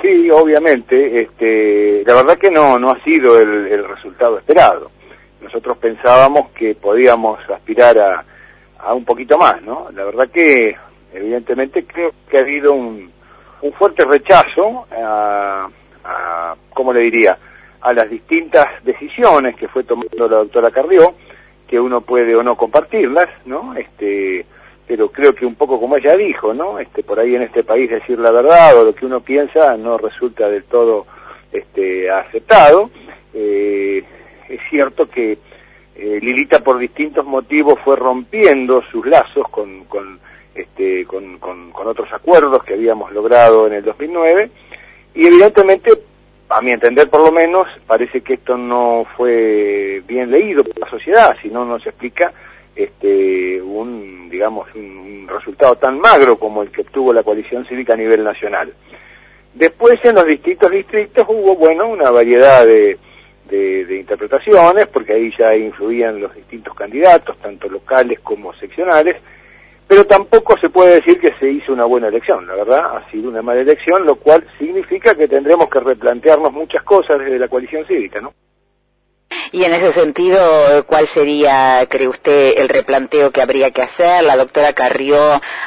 Sí, obviamente. Este, la verdad que no, no ha sido el, resultado esperado. Nosotros pensábamos que podíamos aspirar a, a un poquito más, ¿no? La verdad que, evidentemente, creo que ha habido un, un fuerte rechazo a, a, ¿cómo le diría?, a las distintas decisiones que fue tomando la doctora Carrió, que uno puede o no compartirlas, ¿no? Este, pero creo que un poco como ella dijo, ¿no? Este, por ahí en este país decir la verdad o lo que uno piensa no resulta del todo este, aceptado. Eh, es cierto que eh, Lilita por distintos motivos fue rompiendo sus lazos con, con, este, con, con, con otros acuerdos que habíamos logrado en el 2009 y evidentemente a mi entender por lo menos, parece que esto no fue bien leído por la sociedad, si no nos explica este, un, digamos, un, resultado tan magro como el que obtuvo la coalición cívica a nivel nacional. Después en los distintos distritos hubo, bueno, una variedad de, de, interpretaciones, porque ahí ya influían los distintos candidatos, tanto locales como seccionales, pero tampoco se puede decir que se hizo una buena elección, la verdad, ha sido una mala elección, lo cual significa que tendremos que replantearnos muchas cosas desde la coalición cívica, ¿no? Y en ese sentido, ¿cuál sería, cree usted, el replanteo que habría que hacer? La doctora Carrió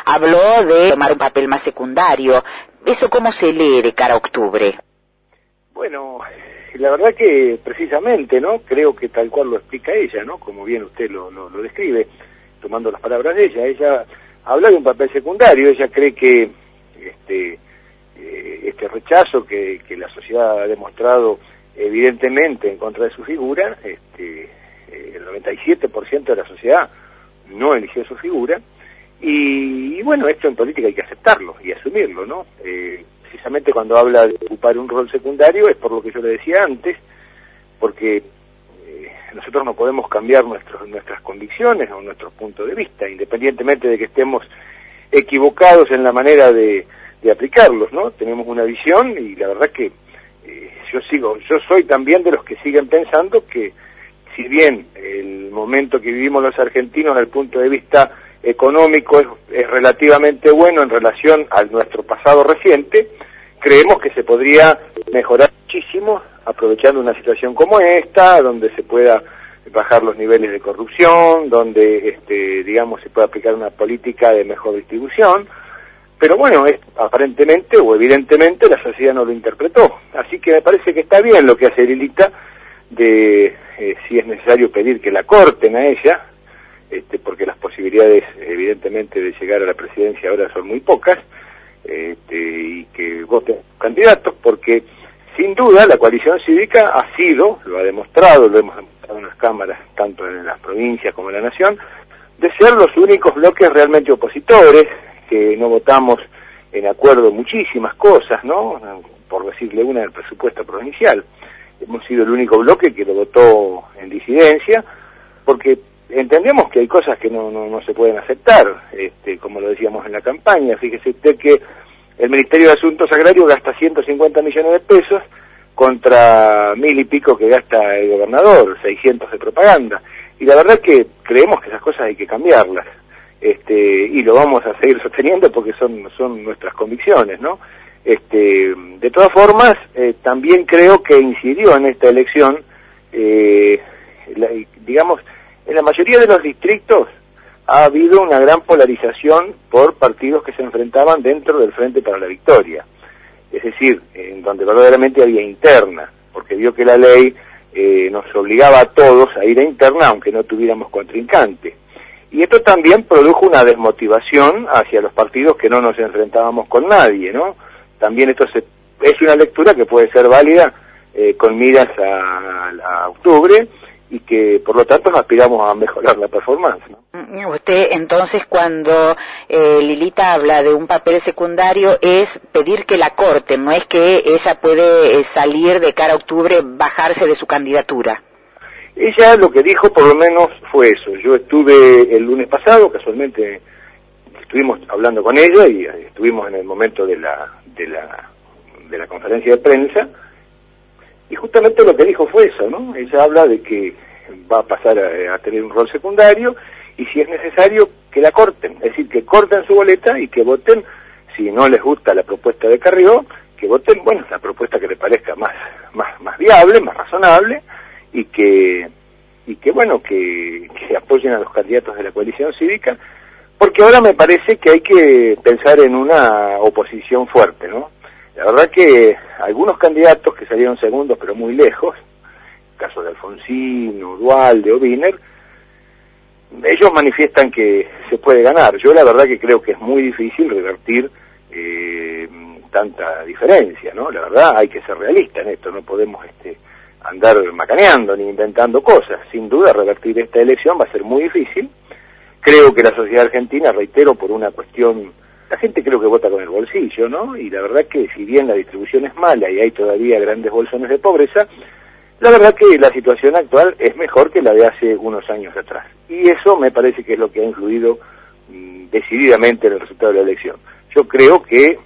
habló de tomar un papel más secundario. ¿Eso cómo se lee de cara a octubre? Bueno, la verdad que precisamente, ¿no? Creo que tal cual lo explica ella, ¿no? Como bien usted lo, lo, describe, tomando las palabras de ella. Ella habla de un papel secundario, ella cree que este, eh, este rechazo que, que la sociedad ha demostrado evidentemente en contra de su figura, este, eh, el 97% de la sociedad no eligió su figura, y, bueno, esto en política hay que aceptarlo y asumirlo, ¿no? Eh, precisamente cuando habla de ocupar un rol secundario es por lo que yo le decía antes, porque eh, nosotros no podemos cambiar nuestros, nuestras convicciones o nuestros puntos de vista, independientemente de que estemos equivocados en la manera de, de aplicarlos, ¿no? Tenemos una visión y la verdad que yo sigo, yo soy también de los que siguen pensando que si bien el momento que vivimos los argentinos desde el punto de vista económico es, relativamente bueno en relación a nuestro pasado reciente, creemos que se podría mejorar muchísimo aprovechando una situación como esta, donde se pueda bajar los niveles de corrupción, donde este, digamos se pueda aplicar una política de mejor distribución, pero bueno, es, aparentemente o evidentemente la sociedad no lo interpretó. Así que me parece que está bien lo que hace Lilita de eh, si es necesario pedir que la corten a ella, este, porque las posibilidades evidentemente de llegar a la presidencia ahora son muy pocas, este, y que voten candidatos, porque sin duda la coalición cívica ha sido, lo ha demostrado, lo hemos demostrado en las cámaras, tanto en las provincias como en la nación, de ser los únicos bloques realmente opositores, que no votamos en acuerdo muchísimas cosas, ¿no? Por decirle una del presupuesto provincial. Hemos sido el único bloque que lo votó en disidencia, porque entendemos que hay cosas que no, no, no se pueden aceptar, este, como lo decíamos en la campaña. Fíjese usted que el Ministerio de Asuntos Agrarios gasta 150 millones de pesos contra mil y pico que gasta el gobernador, 600 de propaganda. Y la verdad es que creemos que esas cosas hay que cambiarlas este, y lo vamos a seguir sosteniendo porque son, son nuestras convicciones, ¿no? Este, de todas formas, eh, también creo que incidió en esta elección, eh, digamos, en la mayoría de los distritos ha habido una gran polarización por partidos que se enfrentaban dentro del Frente para la Victoria. Es decir, en donde verdaderamente había interna, porque vio que la ley eh, nos obligaba a todos a ir a interna aunque no tuviéramos contrincante. Y esto también produjo una desmotivación hacia los partidos que no nos enfrentábamos con nadie, ¿no? También esto es una lectura que puede ser válida eh, con miras a, octubre y que por lo tanto aspiramos a mejorar la performance. Mm, usted entonces cuando eh, Lilita habla de un papel secundario es pedir que la corten, no es que ella puede eh, salir de cara a octubre, bajarse de su candidatura. Ella lo que dijo por lo menos fue eso. Yo estuve el lunes pasado, casualmente estuvimos hablando con ella y estuvimos en el momento de la, de la, de la conferencia de prensa. Y justamente lo que dijo fue eso, ¿no? Ella habla de que va a pasar a, tener un rol secundario y si es necesario que la corten, es decir, que corten su boleta y que voten. Si no les gusta la propuesta de Carrió que voten, bueno, la propuesta que le parezca más, más, más viable, más razonable, y que, y que bueno, que, apoyen a los candidatos de la coalición cívica, porque ahora me parece que hay que pensar en una oposición fuerte, ¿no? La verdad que algunos candidatos que salieron segundos pero muy lejos, caso de Alfonsín, Dualde o Wiener, ellos manifiestan que se puede ganar. Yo la verdad que creo que es muy difícil revertir eh, tanta diferencia, ¿no? La verdad hay que ser realista en esto, no podemos este, andar macaneando ni inventando cosas. Sin duda revertir esta elección va a ser muy difícil. Creo que la sociedad argentina, reitero, por una cuestión la gente creo que vota con el bolsillo, ¿no? Y la verdad que si bien la distribución es mala y hay todavía grandes bolsones de pobreza, la verdad que la situación actual es mejor que la de hace unos años atrás. Y eso me parece que es lo que ha influido mm, decididamente en el resultado de la elección. Yo creo que eh,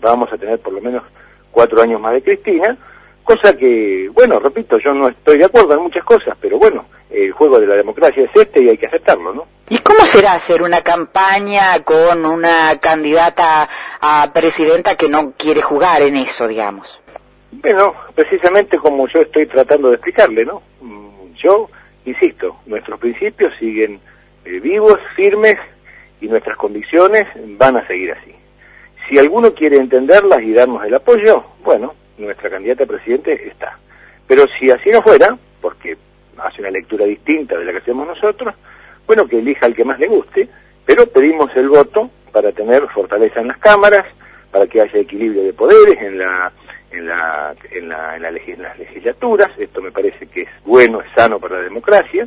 vamos a tener por lo menos cuatro años más de Cristina, cosa que, bueno, repito, yo no estoy de acuerdo en muchas cosas, pero bueno, el juego de la democracia es este y hay que aceptarlo, ¿no? ¿Y cómo será hacer una campaña con una candidata a presidenta que no quiere jugar en eso, digamos? Bueno, precisamente como yo estoy tratando de explicarle, ¿no? Mm, yo, insisto, nuestros principios siguen eh, vivos, firmes y nuestras convicciones van a seguir así. Si alguno quiere entenderlas y darnos el apoyo, bueno, nuestra candidata a presidente está. Pero si así no fuera, porque hace una lectura distinta de la que hacemos nosotros, bueno, que elija el que más le guste, pero pedimos el voto para tener fortaleza en las cámaras, para que haya equilibrio de poderes en la en la en la en, las legislaturas, esto me parece que es bueno, es sano para la democracia.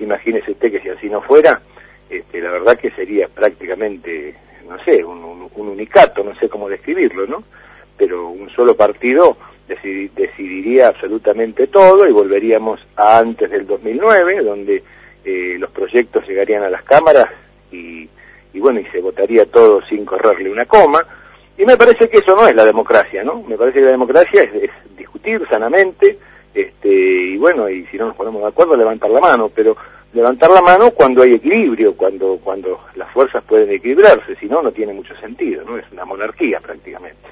Imagínese usted que si así no fuera, este, la verdad que sería prácticamente, no sé, un, un unicato, no sé cómo describirlo, ¿no? Pero un solo partido decidiría absolutamente todo y volveríamos a antes del 2009, donde eh, los proyectos llegarían a las cámaras y, y, bueno, y se votaría todo sin correrle una coma. Y me parece que eso no es la democracia, ¿no? Me parece que la democracia es, discutir sanamente, este, y bueno, y si no nos ponemos de acuerdo, levantar la mano, pero levantar la mano cuando hay equilibrio, cuando, cuando las fuerzas pueden equilibrarse, si no, no tiene mucho sentido, ¿no? Es una monarquía prácticamente.